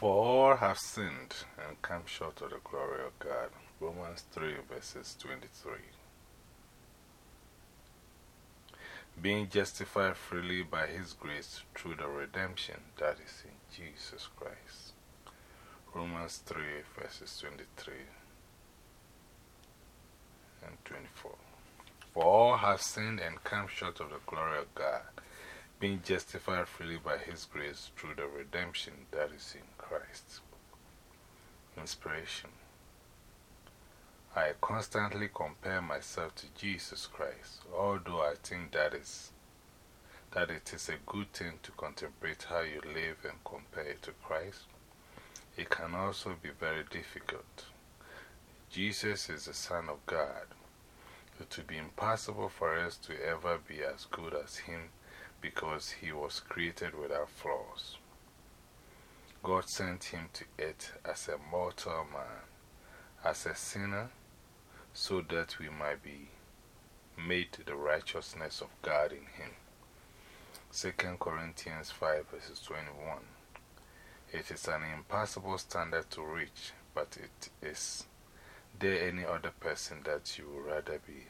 For all have sinned and come short of the glory of God. Romans 3 verses 23. Being justified freely by His grace through the redemption that is in Jesus Christ. Romans 3 verses 23 and 24. For all have sinned and come short of the glory of God being justified freely by His grace through the redemption that is in Christ. Inspiration I constantly compare myself to Jesus Christ, although I think that, is, that it is a good thing to contemplate how you live and compare it to Christ. It can also be very difficult. Jesus is the Son of God. It would be impossible for us to ever be as good as Him because he was created without flaws. God sent him to earth as a mortal man, as a sinner, so that we might be made the righteousness of God in him. 2 Corinthians 5 verses 21. It is an impossible standard to reach, but it is there any other person that you would rather be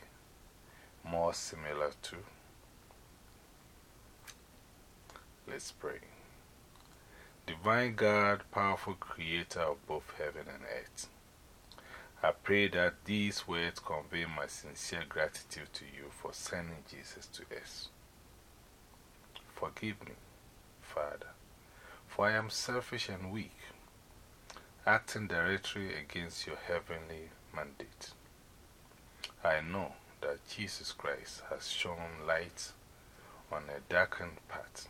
more similar to? Let's pray. Divine God, powerful creator of both heaven and earth, I pray that these words convey my sincere gratitude to you for sending Jesus to us. Forgive me, Father, for I am selfish and weak, acting directly against your heavenly mandate. I know that Jesus Christ has shone light on a darkened path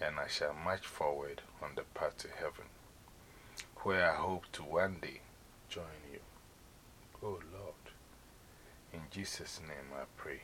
and I shall march forward on the path to heaven, where I hope to one day join you. Oh Lord, in Jesus' name I pray.